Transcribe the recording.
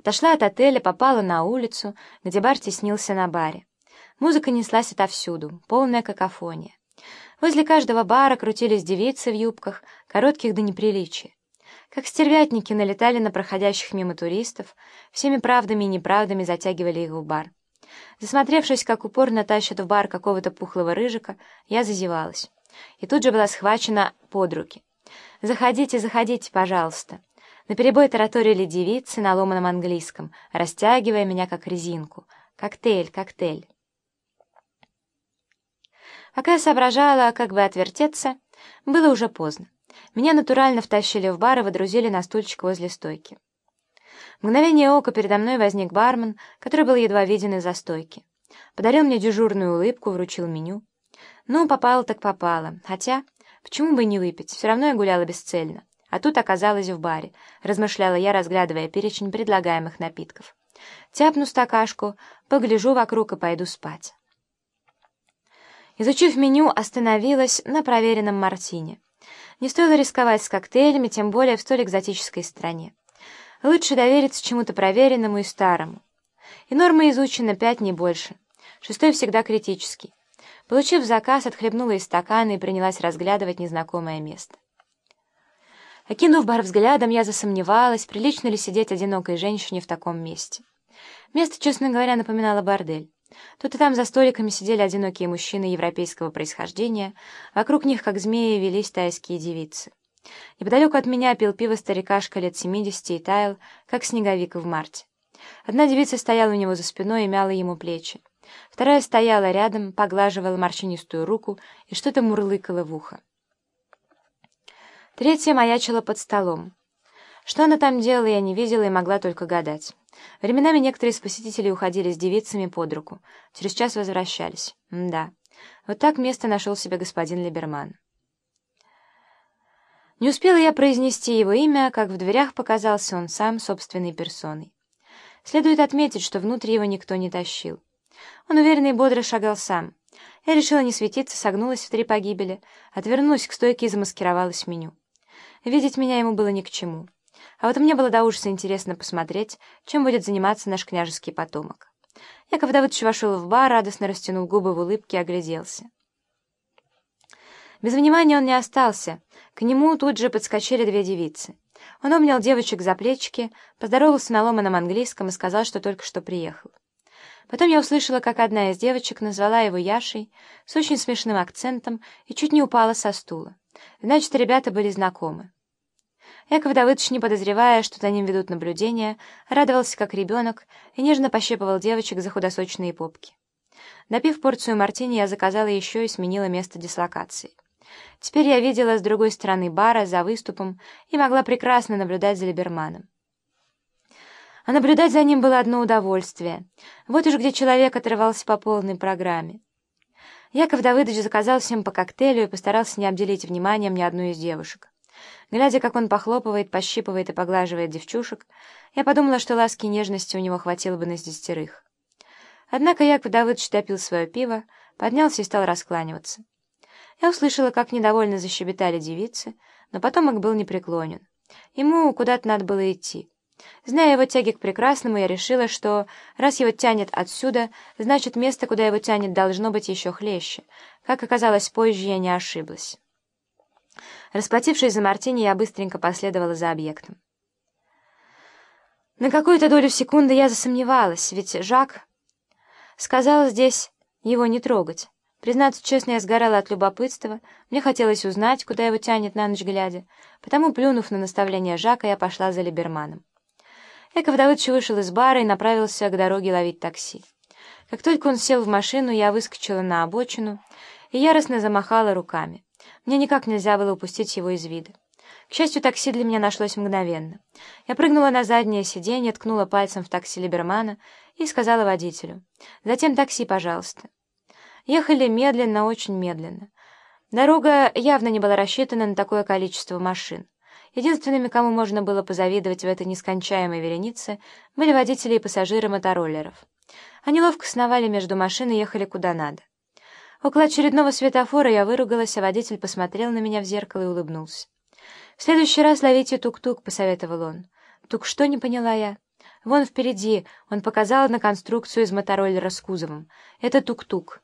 Отошла от отеля, попала на улицу, где бар теснился на баре. Музыка неслась отовсюду, полная какофония. Возле каждого бара крутились девицы в юбках, коротких до неприличия. Как стервятники налетали на проходящих мимо туристов, всеми правдами и неправдами затягивали их в бар. Засмотревшись, как упорно тащат в бар какого-то пухлого рыжика, я зазевалась. И тут же была схвачена под руки. «Заходите, заходите, пожалуйста». Наперебой тараторили девицы на ломаном английском, растягивая меня как резинку. «Коктейль, коктейль». Пока я соображала, как бы отвертеться, было уже поздно. Меня натурально втащили в бар и водрузили на стульчик возле стойки. В мгновение ока передо мной возник бармен, который был едва виден из-за стойки. Подарил мне дежурную улыбку, вручил меню. Ну, попало так попало. Хотя, почему бы не выпить? Все равно я гуляла бесцельно. А тут оказалась в баре, размышляла я, разглядывая перечень предлагаемых напитков. Тяпну стакашку, погляжу вокруг и пойду спать. Изучив меню, остановилась на проверенном мартине. Не стоило рисковать с коктейлями, тем более в столь экзотической стране. Лучше довериться чему-то проверенному и старому. И норма изучена пять, не больше. Шестой всегда критический. Получив заказ, отхлебнула из стакана и принялась разглядывать незнакомое место. Окинув бар взглядом, я засомневалась, прилично ли сидеть одинокой женщине в таком месте. Место, честно говоря, напоминало бордель. Тут и там за столиками сидели одинокие мужчины европейского происхождения, вокруг них, как змеи, велись тайские девицы. Неподалеку от меня пил пиво старикашка лет семидесяти и таял, как снеговик в марте. Одна девица стояла у него за спиной и мяла ему плечи. Вторая стояла рядом, поглаживала морщинистую руку и что-то мурлыкала в ухо. Третья маячила под столом. Что она там делала, я не видела и могла только гадать. Временами некоторые из посетителей уходили с девицами под руку. Через час возвращались. М да. Вот так место нашел себе господин Либерман. Не успела я произнести его имя, как в дверях показался он сам собственной персоной. Следует отметить, что внутрь его никто не тащил. Он уверенно и бодро шагал сам. Я решила не светиться, согнулась в три погибели, отвернулась к стойке и замаскировалась в меню. Видеть меня ему было ни к чему. А вот мне было до ужаса интересно посмотреть, чем будет заниматься наш княжеский потомок. Яков Давыдович вошел в бар, радостно растянул губы в улыбке и огляделся. Без внимания он не остался. К нему тут же подскочили две девицы. Он обнял девочек за плечики, поздоровался на ломаном английском и сказал, что только что приехал. Потом я услышала, как одна из девочек назвала его Яшей с очень смешным акцентом и чуть не упала со стула. Значит, ребята были знакомы. Яков Давыдович, не подозревая, что за ним ведут наблюдения, радовался как ребенок и нежно пощипывал девочек за худосочные попки. Допив порцию мартини, я заказала еще и сменила место дислокации. Теперь я видела с другой стороны бара, за выступом, и могла прекрасно наблюдать за Либерманом. А наблюдать за ним было одно удовольствие. Вот уж где человек отрывался по полной программе. Яков Давыдович заказал всем по коктейлю и постарался не обделить вниманием ни одну из девушек. Глядя, как он похлопывает, пощипывает и поглаживает девчушек, я подумала, что ласки и нежности у него хватило бы на десятерых. Однако Яков Давыдович допил свое пиво, поднялся и стал раскланиваться. Я услышала, как недовольно защебетали девицы, но потом их был непреклонен. Ему куда-то надо было идти. Зная его тяги к прекрасному, я решила, что раз его тянет отсюда, значит, место, куда его тянет, должно быть еще хлеще. Как оказалось позже, я не ошиблась. Расплатившись за мартини, я быстренько последовала за объектом. На какую-то долю секунды я засомневалась, ведь Жак сказал здесь его не трогать. Признаться честно, я сгорала от любопытства, мне хотелось узнать, куда его тянет на ночь глядя, потому, плюнув на наставление Жака, я пошла за Либерманом. Яков Давыдович вышел из бара и направился к дороге ловить такси. Как только он сел в машину, я выскочила на обочину и яростно замахала руками. Мне никак нельзя было упустить его из вида. К счастью, такси для меня нашлось мгновенно. Я прыгнула на заднее сиденье, ткнула пальцем в такси Либермана и сказала водителю. «Затем такси, пожалуйста». Ехали медленно, очень медленно. Дорога явно не была рассчитана на такое количество машин. Единственными, кому можно было позавидовать в этой нескончаемой веренице, были водители и пассажиры мотороллеров. Они ловко сновали между машин и ехали куда надо. Около очередного светофора я выругалась, а водитель посмотрел на меня в зеркало и улыбнулся. «В следующий раз ловите тук-тук», — посоветовал он. «Тук что?» — не поняла я. Вон впереди он показал на конструкцию из мотороллера с кузовом. Это тук-тук.